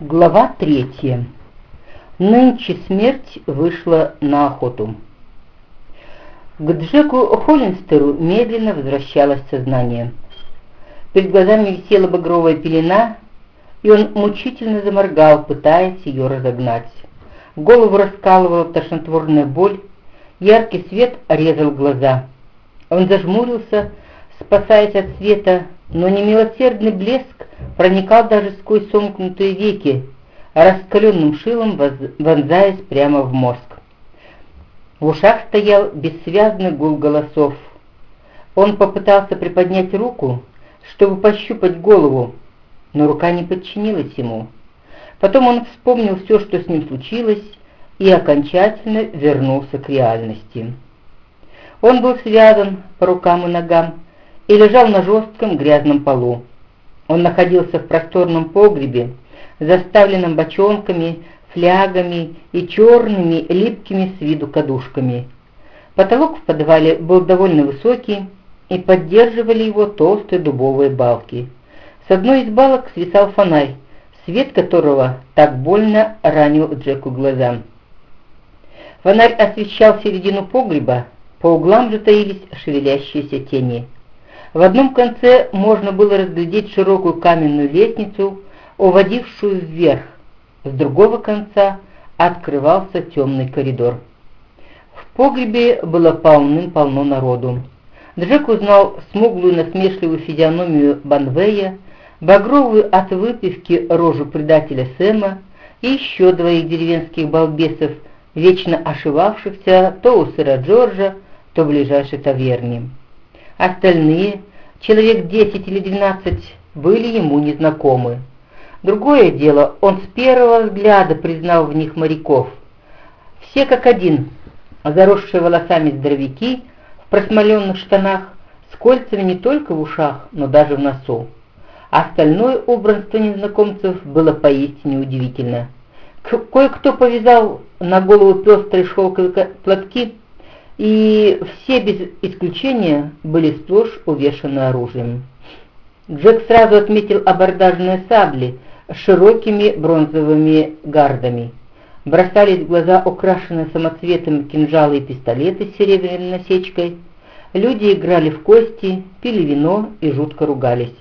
Глава третья. Нынче смерть вышла на охоту. К Джеку Холлинстеру медленно возвращалось сознание. Перед глазами висела багровая пелена, и он мучительно заморгал, пытаясь ее разогнать. Голову раскалывала тошнотворная боль, яркий свет резал глаза. Он зажмурился, спасаясь от света, но немилосердный блеск проникал даже сквозь сомкнутые веки, раскаленным шилом вонзаясь прямо в мозг. В ушах стоял бессвязный гул голосов. Он попытался приподнять руку, чтобы пощупать голову, но рука не подчинилась ему. Потом он вспомнил все, что с ним случилось, и окончательно вернулся к реальности. Он был связан по рукам и ногам и лежал на жестком грязном полу. Он находился в просторном погребе, заставленном бочонками, флягами и черными, липкими с виду кадушками. Потолок в подвале был довольно высокий, и поддерживали его толстые дубовые балки. С одной из балок свисал фонарь, свет которого так больно ранил Джеку глаза. Фонарь освещал середину погреба, по углам же таились шевелящиеся тени. В одном конце можно было разглядеть широкую каменную лестницу, уводившую вверх, с другого конца открывался темный коридор. В погребе было полным-полно народу. Джек узнал смуглую насмешливую физиономию Банвея, багровую от выпивки рожу предателя Сэма и еще двоих деревенских балбесов, вечно ошивавшихся то у сыра Джорджа, то в ближайшей таверне. Остальные, человек 10 или 12, были ему незнакомы. Другое дело, он с первого взгляда признал в них моряков. Все как один, заросшие волосами здоровяки, в просмоленных штанах, с кольцами не только в ушах, но даже в носу. Остальное убранство незнакомцев было поистине удивительно. Кое-кто повязал на голову пестрые шелковые платки, и все без исключения были сплошь увешаны оружием. Джек сразу отметил абордажные сабли с широкими бронзовыми гардами. Бросались в глаза украшенные самоцветом кинжалы и пистолеты с серебряной насечкой. Люди играли в кости, пили вино и жутко ругались.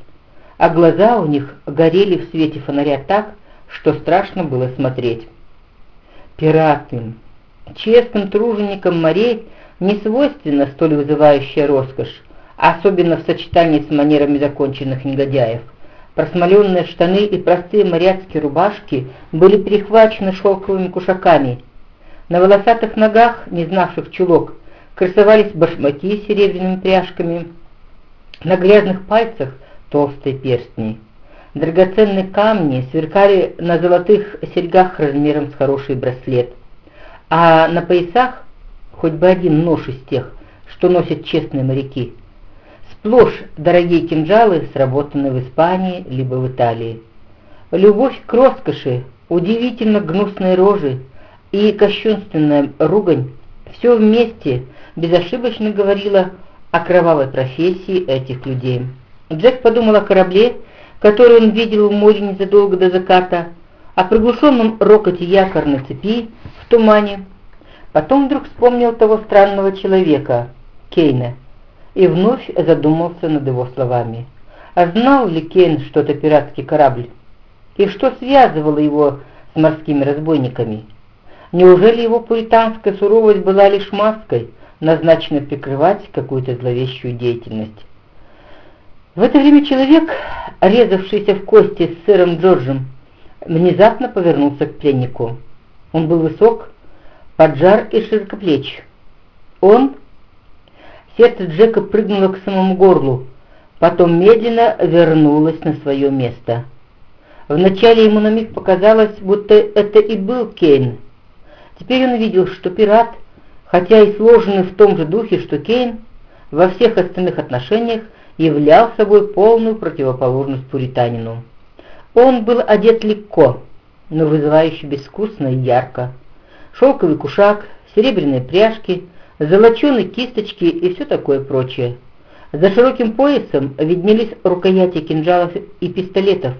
А глаза у них горели в свете фонаря так, что страшно было смотреть. Пираты, честным труженикам морей не свойственна столь вызывающая роскошь, особенно в сочетании с манерами законченных негодяев. Просмоленные штаны и простые моряцкие рубашки были перехвачены шелковыми кушаками. На волосатых ногах, не знавших чулок, красовались башмаки с серебряными пряжками, на грязных пальцах толстые перстни. Драгоценные камни сверкали на золотых серьгах размером с хороший браслет, а на поясах хоть бы один нож из тех, что носят честные моряки. Сплошь дорогие кинжалы, сработанные в Испании либо в Италии. Любовь к роскоши, удивительно гнусные рожи и кощунственная ругань все вместе безошибочно говорило о кровавой профессии этих людей. Джек подумал о корабле, который он видел в море незадолго до заката, о приглушенном рокоте якорной цепи в тумане, Потом вдруг вспомнил того странного человека, Кейна, и вновь задумался над его словами. А знал ли Кейн что-то пиратский корабль? И что связывало его с морскими разбойниками? Неужели его пуританская суровость была лишь маской, назначенной прикрывать какую-то зловещую деятельность? В это время человек, резавшийся в кости с сыром Джорджем, внезапно повернулся к пленнику. Он был высок, поджар и широкоплеч. Он... Сердце Джека прыгнуло к самому горлу, потом медленно вернулось на свое место. Вначале ему на миг показалось, будто это и был Кейн. Теперь он видел, что пират, хотя и сложенный в том же духе, что Кейн, во всех остальных отношениях являл собой полную противоположность пуританину. Он был одет легко, но вызывающе безвкусно и ярко шелковый кушак, серебряные пряжки, золоченые кисточки и все такое прочее. За широким поясом виднелись рукояти кинжалов и пистолетов,